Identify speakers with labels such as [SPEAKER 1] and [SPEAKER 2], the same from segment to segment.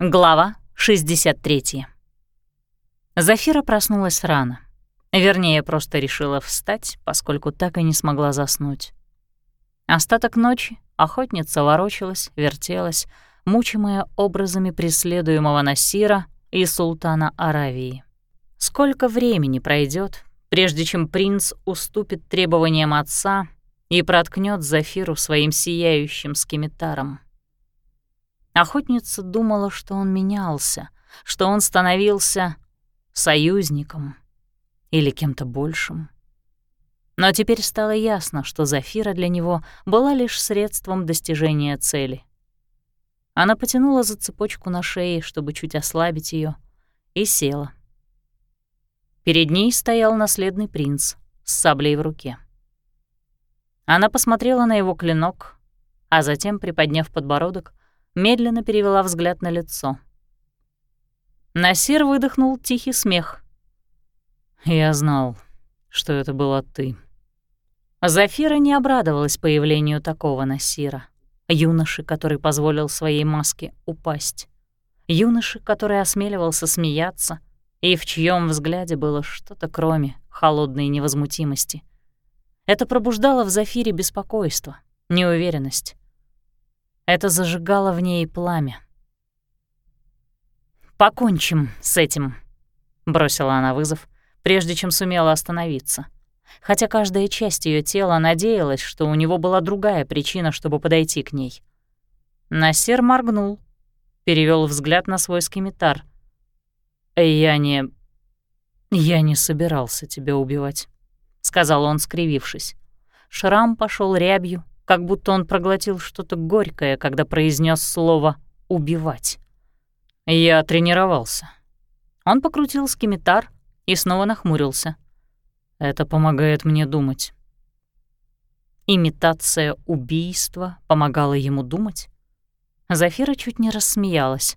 [SPEAKER 1] Глава 63. Зафира проснулась рано. Вернее, просто решила встать, поскольку так и не смогла заснуть. Остаток ночи охотница ворочалась, вертелась, мучимая образами преследуемого Насира и султана Аравии. Сколько времени пройдет, прежде чем принц уступит требованиям отца и проткнет Зафиру своим сияющим скимитаром? Охотница думала, что он менялся, что он становился союзником или кем-то большим. Но теперь стало ясно, что Зафира для него была лишь средством достижения цели. Она потянула за цепочку на шее, чтобы чуть ослабить ее, и села. Перед ней стоял наследный принц с саблей в руке. Она посмотрела на его клинок, а затем, приподняв подбородок, медленно перевела взгляд на лицо. Насир выдохнул тихий смех. «Я знал, что это была ты». Зафира не обрадовалась появлению такого Насира, юноши, который позволил своей маске упасть, юноши, который осмеливался смеяться и в чьем взгляде было что-то кроме холодной невозмутимости. Это пробуждало в Зафире беспокойство, неуверенность. Это зажигало в ней пламя. «Покончим с этим», — бросила она вызов, прежде чем сумела остановиться. Хотя каждая часть ее тела надеялась, что у него была другая причина, чтобы подойти к ней. Насер моргнул, перевел взгляд на свой скимитар. «Я не... я не собирался тебя убивать», — сказал он, скривившись. Шрам пошел рябью, как будто он проглотил что-то горькое, когда произнес слово «убивать». Я тренировался. Он покрутил скимитар и снова нахмурился. Это помогает мне думать. Имитация убийства помогала ему думать? Зафира чуть не рассмеялась.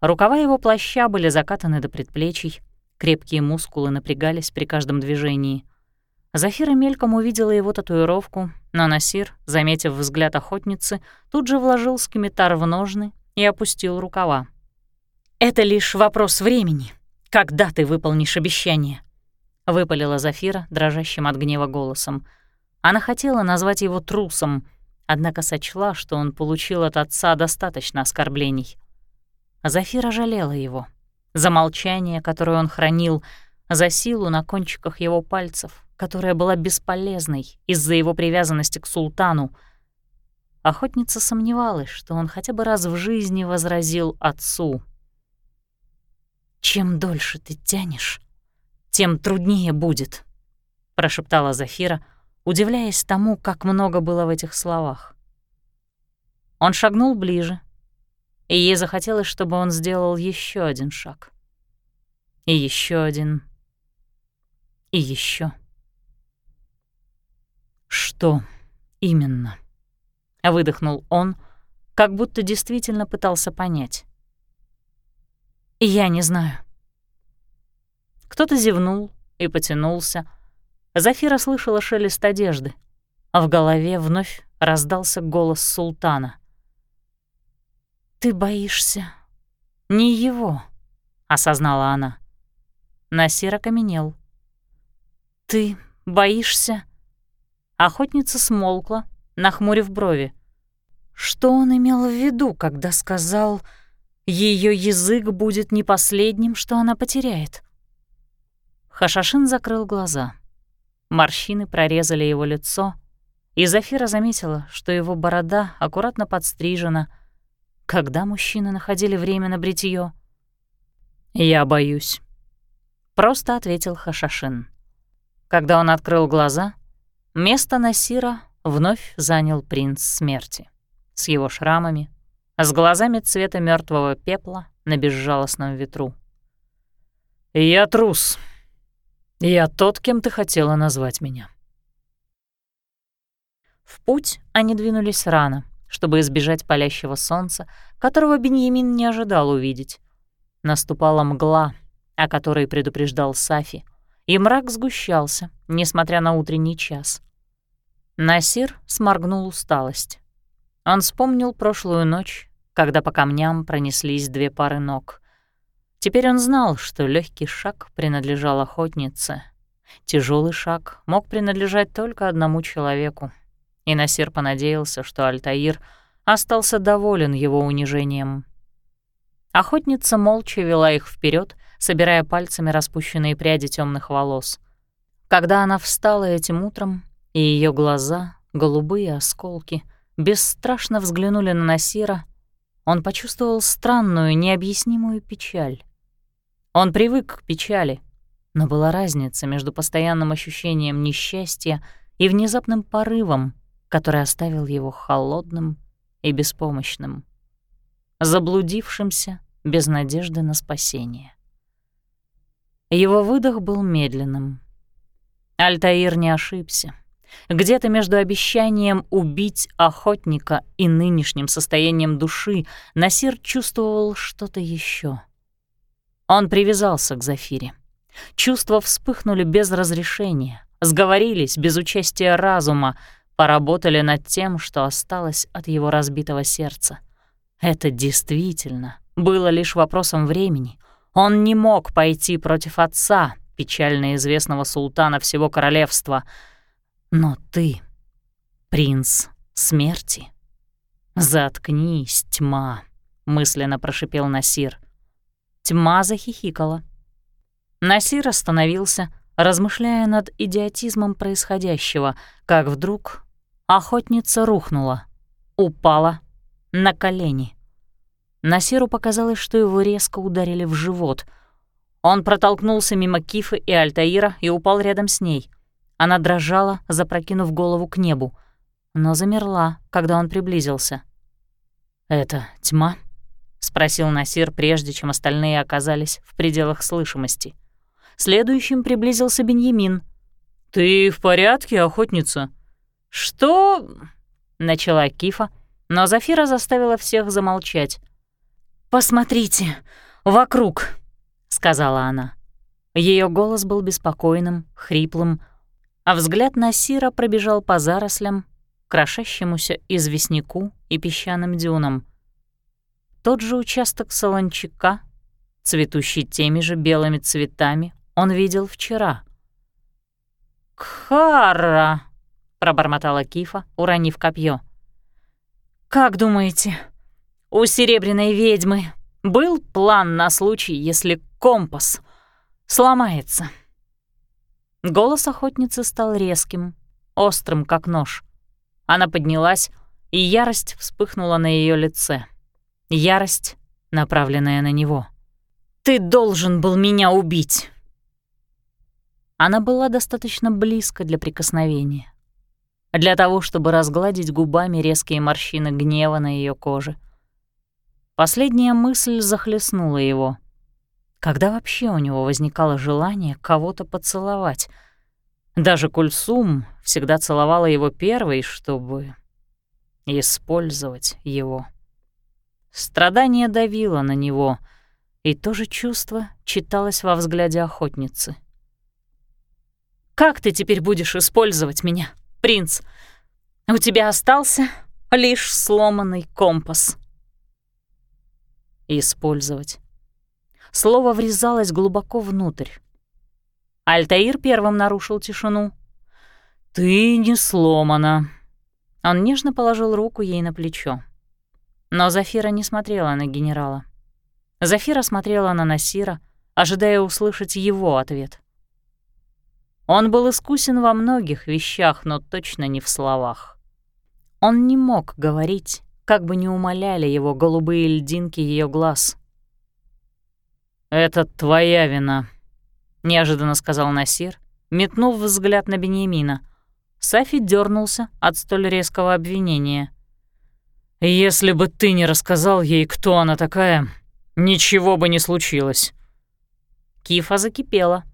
[SPEAKER 1] Рукава его плаща были закатаны до предплечий, крепкие мускулы напрягались при каждом движении — Зафира мельком увидела его татуировку, но Насир, заметив взгляд охотницы, тут же вложил скимитар в ножны и опустил рукава. «Это лишь вопрос времени. Когда ты выполнишь обещание?» — выпалила Зафира дрожащим от гнева голосом. Она хотела назвать его трусом, однако сочла, что он получил от отца достаточно оскорблений. Зафира жалела его. За молчание, которое он хранил, за силу на кончиках его пальцев, которая была бесполезной из-за его привязанности к султану. Охотница сомневалась, что он хотя бы раз в жизни возразил отцу. «Чем дольше ты тянешь, тем труднее будет», — прошептала Зафира, удивляясь тому, как много было в этих словах. Он шагнул ближе, и ей захотелось, чтобы он сделал еще один шаг. И еще один. И еще. «Что именно?» — выдохнул он, как будто действительно пытался понять. «Я не знаю». Кто-то зевнул и потянулся. Зафира слышала шелест одежды, а в голове вновь раздался голос султана. «Ты боишься не его», — осознала она. Насир окаменел. «Ты боишься...» Охотница смолкла, нахмурив брови. Что он имел в виду, когда сказал, ее язык будет не последним, что она потеряет? Хашашин закрыл глаза. Морщины прорезали его лицо, и Зафира заметила, что его борода аккуратно подстрижена. Когда мужчины находили время на бритье? «Я боюсь», — просто ответил Хашашин. Когда он открыл глаза — Место Насира вновь занял принц смерти. С его шрамами, с глазами цвета мертвого пепла на безжалостном ветру. «Я трус. Я тот, кем ты хотела назвать меня». В путь они двинулись рано, чтобы избежать палящего солнца, которого Беньямин не ожидал увидеть. Наступала мгла, о которой предупреждал Сафи, и мрак сгущался, несмотря на утренний час. Насир сморгнул усталость. Он вспомнил прошлую ночь, когда по камням пронеслись две пары ног. Теперь он знал, что легкий шаг принадлежал охотнице. Тяжелый шаг мог принадлежать только одному человеку. И Насир понадеялся, что Альтаир остался доволен его унижением. Охотница молча вела их вперед, собирая пальцами распущенные пряди темных волос. Когда она встала этим утром, и ее глаза, голубые осколки, бесстрашно взглянули на Насира, он почувствовал странную, необъяснимую печаль. Он привык к печали, но была разница между постоянным ощущением несчастья и внезапным порывом, который оставил его холодным и беспомощным, заблудившимся без надежды на спасение. Его выдох был медленным. Альтаир не ошибся. Где-то между обещанием убить охотника и нынешним состоянием души Насир чувствовал что-то еще. Он привязался к Зафире. Чувства вспыхнули без разрешения, сговорились без участия разума, поработали над тем, что осталось от его разбитого сердца. Это действительно было лишь вопросом времени. Он не мог пойти против отца, печально известного султана всего королевства. Но ты, принц смерти, заткнись, тьма, мысленно прошипел Насир. Тьма захихикала. Насир остановился, размышляя над идиотизмом происходящего, как вдруг охотница рухнула, упала на колени. Насиру показалось, что его резко ударили в живот. Он протолкнулся мимо Кифы и Альтаира и упал рядом с ней. Она дрожала, запрокинув голову к небу, но замерла, когда он приблизился. «Это тьма?» — спросил Насир, прежде чем остальные оказались в пределах слышимости. Следующим приблизился Беньямин. «Ты в порядке, охотница?» «Что?» — начала Кифа, но Зафира заставила всех замолчать. «Посмотрите, вокруг», — сказала она. Ее голос был беспокойным, хриплым, а взгляд Насира пробежал по зарослям, крошащемуся известняку и песчаным дюнам. Тот же участок солончака, цветущий теми же белыми цветами, он видел вчера. «Кхара!» — пробормотала Кифа, уронив копье. «Как думаете, у серебряной ведьмы был план на случай, если компас сломается?» Голос охотницы стал резким, острым, как нож. Она поднялась, и ярость вспыхнула на ее лице. Ярость, направленная на него. «Ты должен был меня убить!» Она была достаточно близко для прикосновения. Для того, чтобы разгладить губами резкие морщины гнева на ее коже. Последняя мысль захлестнула его. Когда вообще у него возникало желание кого-то поцеловать? Даже Кульсум всегда целовала его первой, чтобы использовать его. Страдание давило на него, и то же чувство читалось во взгляде охотницы — как ты теперь будешь использовать меня, принц? У тебя остался лишь сломанный компас. Использовать. Слово врезалось глубоко внутрь. Альтаир первым нарушил тишину. «Ты не сломана». Он нежно положил руку ей на плечо. Но Зафира не смотрела на генерала. Зафира смотрела на Насира, ожидая услышать его ответ. Он был искусен во многих вещах, но точно не в словах. Он не мог говорить, как бы не умоляли его голубые льдинки ее глаз. «Это твоя вина», — неожиданно сказал Насир, метнув взгляд на Беньямина. Сафи дернулся от столь резкого обвинения. «Если бы ты не рассказал ей, кто она такая, ничего бы не случилось». Кифа закипела.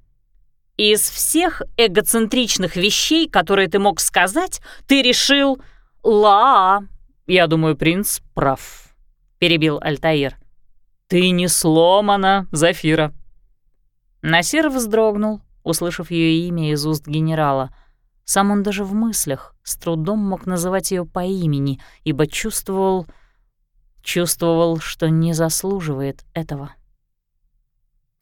[SPEAKER 1] Из всех эгоцентричных вещей, которые ты мог сказать, ты решил «Ла». «Я думаю, принц прав», — перебил Альтаир. «Ты не сломана, Зафира». Насир вздрогнул, услышав ее имя из уст генерала. Сам он даже в мыслях с трудом мог называть ее по имени, ибо чувствовал... Чувствовал, что не заслуживает этого.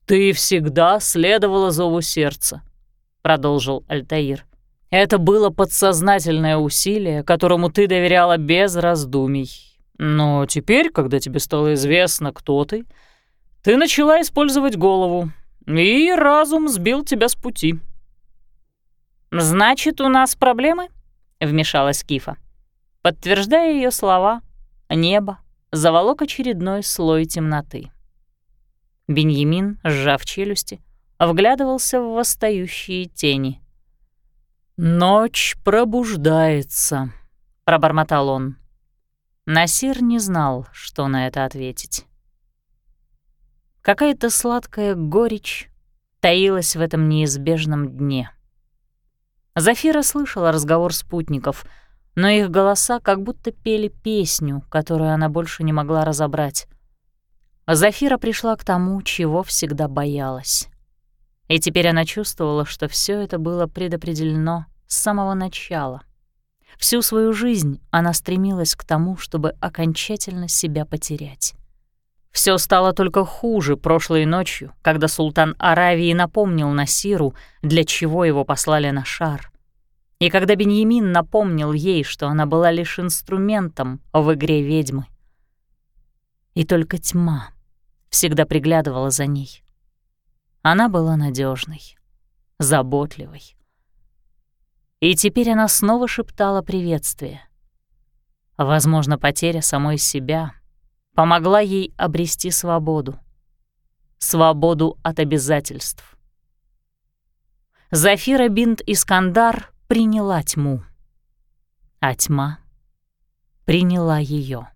[SPEAKER 2] «Ты всегда следовала зову сердца», — продолжил Альтаир. «Это было подсознательное усилие, которому ты доверяла без раздумий. Но теперь, когда тебе стало известно, кто ты, ты начала использовать голову, и разум сбил тебя с пути».
[SPEAKER 1] «Значит, у нас проблемы?» — вмешалась Кифа. Подтверждая ее слова, небо заволок очередной слой темноты. Беньямин, сжав челюсти, вглядывался в восстающие тени.
[SPEAKER 2] «Ночь пробуждается», — пробормотал он.
[SPEAKER 1] Насир не знал, что на это ответить. Какая-то сладкая горечь таилась в этом неизбежном дне. Зафира слышала разговор спутников, но их голоса как будто пели песню, которую она больше не могла разобрать. Зафира пришла к тому, чего всегда боялась. И теперь она чувствовала, что все это было предопределено с самого начала. Всю свою жизнь она стремилась к тому, чтобы окончательно себя потерять. Все стало только хуже прошлой ночью, когда султан Аравии напомнил Насиру, для чего его послали на шар. И когда Беньямин напомнил ей, что она была лишь инструментом в игре ведьмы. И только тьма всегда приглядывала за ней. Она была надежной, заботливой. И теперь она снова шептала приветствие. Возможно, потеря самой себя — помогла ей обрести свободу. Свободу от обязательств. Зафира бинт Искандар приняла тьму, а тьма приняла ее.